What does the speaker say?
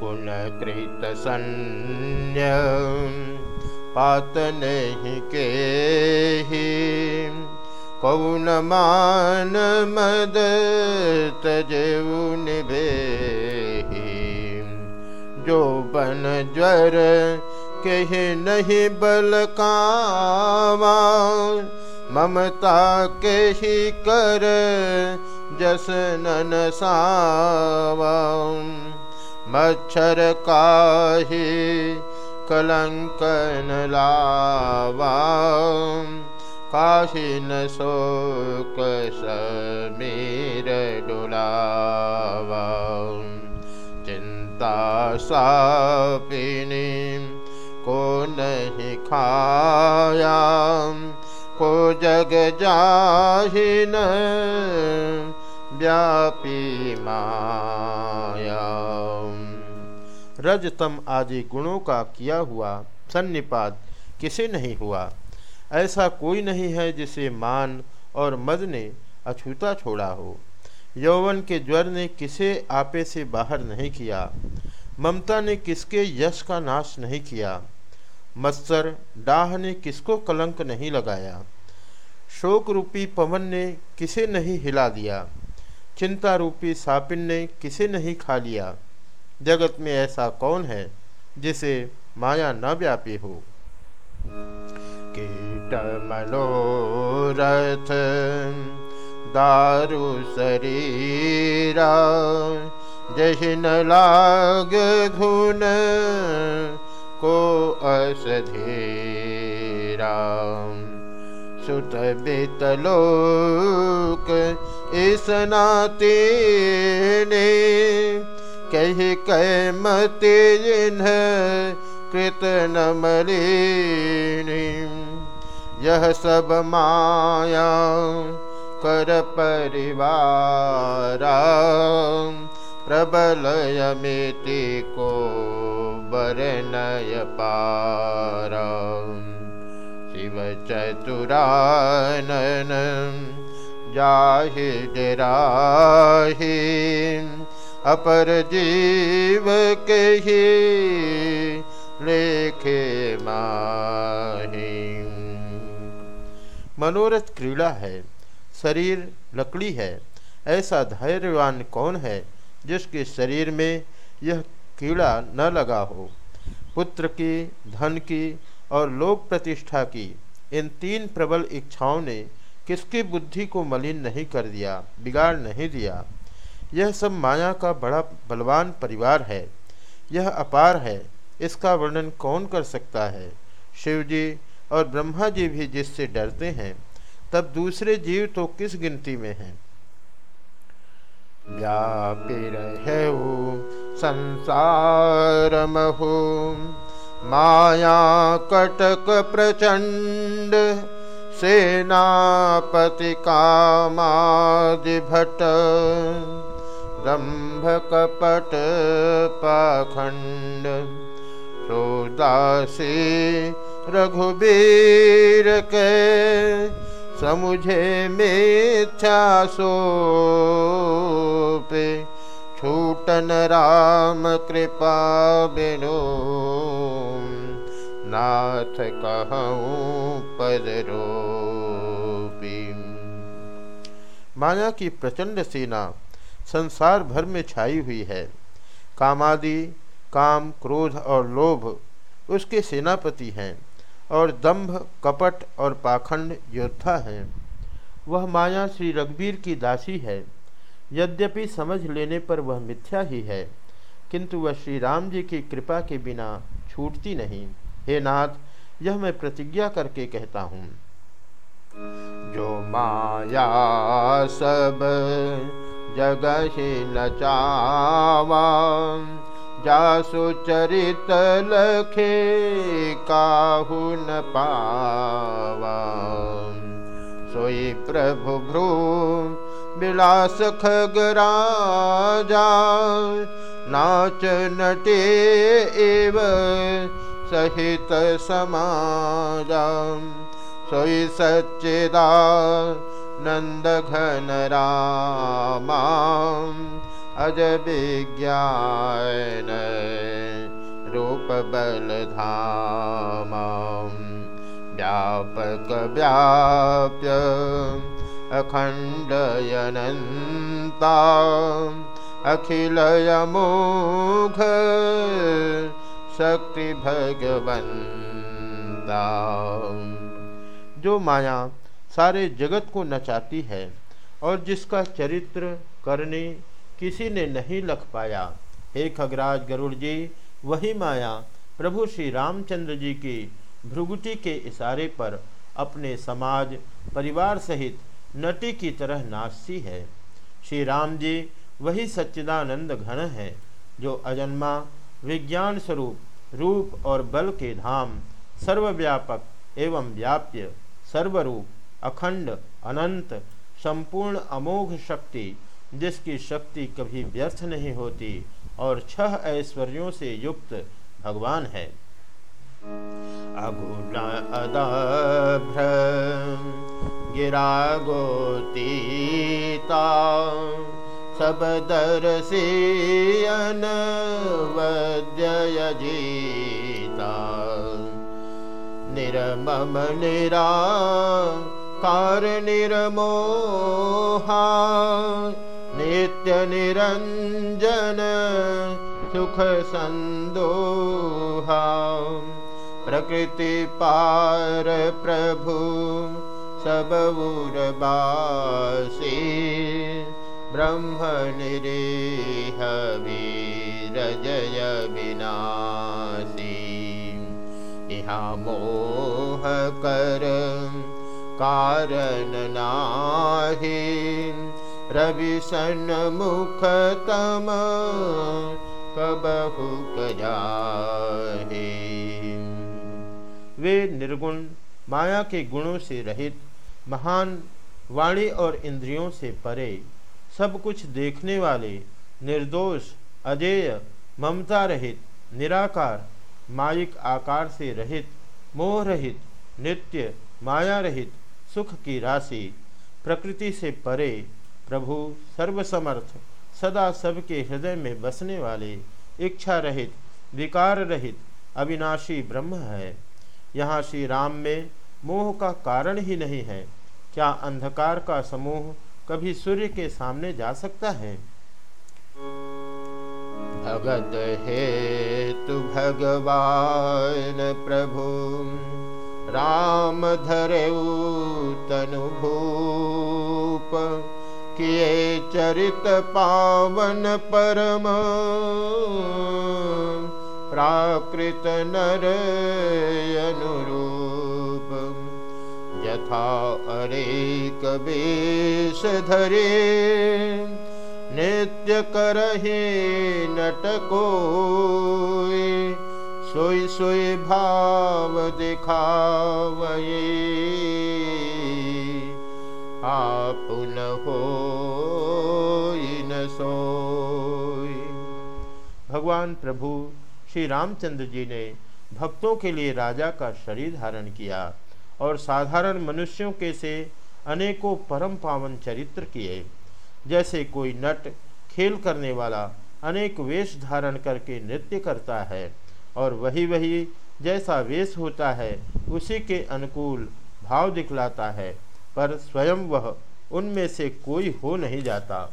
गुणकृतसन्य पात नहि केहि कौन मान जो बन ज्वर केहि बलकावा ममता केहि कर जनसा मच्छर काहे कलंकन लावा काशी न डुलावा चिंता सापिनी को नहीं खाया। को जग जाहिन व्यापी माया रजतम आदि गुणों का किया हुआ सन्निपात किसे नहीं हुआ? ऐसा कोई नहीं है जिसे मान और मद ने अछूता छोड़ा हो। यौवन के ज्वर ने किसे आपे से बाहर नहीं किया? ममता ने किसके यश का नाश नहीं किया? मत्सर डाह ने किसको कलंक नहीं लगाया? शोक रूपी पवन ने किसे नहीं हिला दिया? चिंता रूपी सापिन ने किसे नहीं खा लिया? जगत में ऐसा कौन है जिसे माया न व्यापी हो? कीट, मनोरथ, दारु, शरीरा, जहिन लाग घुन को असधीरा सुत बितलोक इस नाते ने कह कह मते कृत नमलिनी यह सब माया कर परिवार प्रबल यमिति को बरनय पार। शिव चतुरानन जाहि डराहि अपर जीव के ही लेखे मनोरथ क्रीड़ा है, शरीर लकड़ी है, ऐसा धैर्यवान कौन है जिसके शरीर में यह कीड़ा न लगा हो? पुत्र की, धन की और लोक प्रतिष्ठा की इन तीन प्रबल इच्छाओं ने किसकी बुद्धि को मलिन नहीं कर दिया, बिगाड़ नहीं दिया? यह सब माया का बड़ा बलवान परिवार है। यह अपार है। इसका वर्णन कौन कर सकता है? शिवजी और ब्रह्मा जी भी जिससे डरते हैं, तब दूसरे जीव तो किस गिनती में हैं? संसार महो माया कटक प्रचंड, सेनापति कामादि भट दम्भ कपट पाखंड सोदासी रघुबीर के समुझे मिथ्या सो पे छूटन राम कृपा बिनो। नाथ कहूँ पदरो माया की प्रचंड सेना संसार भर में छाई हुई है। कामादि, काम, क्रोध और लोभ उसके सेनापति हैं और दंभ कपट और पाखंड योद्धा हैं। वह माया श्री रघुवीर की दासी है। यद्यपि समझ लेने पर वह मिथ्या ही है, किंतु वह श्री राम जी की कृपा के बिना छूटती नहीं। हे नाथ, यह मैं प्रतिज्ञा करके कहता हूँ। जो माया सब जगहि न चावा जासु चरित लखे काहु न पावा। सोई प्रभु भ्रू विलास खगराजा। नाच नटे एव सहित समाजा। सोई सच्चिदा नन्दघनरामां अजविज्ञायनरूपबलधमां व्यापकव्याप्य अखण्डयनन्ता अखिलयमोघ शक्ति भगवन्ता जो माया सारे जगत को नचाती है और जिसका चरित्र करने किसी ने नहीं लख पाया। हे खगराज गरुड़ जी, वही माया प्रभु श्री रामचंद्र जी की भ्रुगुटी के इशारे पर अपने समाज, परिवार सहित नटी की तरह नाचती है। श्री राम जी, वही सच्चिदानंद घन है, जो अजन्मा, विज्ञान स्वरूप, रूप और बल के धाम, सर्वव्यापक एवं व्याप्य, सर्वरूप अखंड, अनंत, संपूर्ण अमोघ शक्ति, जिसकी शक्ति कभी व्यर्थ नहीं होती और छह ऐश्वर्यों से युक्त भगवान है। गिरा गोतीता, सब निरा कार नित्यनिरञ्जन सुखसन्दोहा प्रकृतिपार प्रभु सबुरबासी प्रकृति पारप्रभु इहा उरबासि ब्रह्म मोहकर कारण नाहि रवि मुख तम कबहु कजाहे वे निर्गुण, माया के गुणों से रहित, महान वाणी और इंद्रियों से परे, सब कुछ देखने वाले, निर्दोष, अजेय, ममता रहित, निराकार माइक आकार से रहित, मोह रहित, नित्य, माया रहित सुख की राशि प्रकृति से परे प्रभु सर्वसमर्थ, सदा सबके हृदय में बसने वाले, इच्छा रहित, विकार रहित, अविनाशी ब्रह्म है। यहाँ श्री राम में मोह का कारण ही नहीं है। क्या अंधकार का समूह कभी सूर्य के सामने जा सकता है? भगत हे तु भगवान प्रभु। राम धरे तनुभूप किए चरित पावन परम। प्राकृत नर अनुरूप यथा अरेक वेश धरे। नित्य करहे नटको सोई सोई भाव दिखावे। आप न हो न सोई। भगवान प्रभु श्री रामचंद्र जी ने भक्तों के लिए राजा का शरीर धारण किया और साधारण मनुष्यों के से अनेकों परम पावन चरित्र किए। जैसे कोई नट खेल करने वाला अनेक वेश धारण करके नृत्य करता है और वही वही जैसा वेश होता है, उसी के अनुकूल भाव दिखलाता है, पर स्वयं वह उनमें से कोई हो नहीं जाता।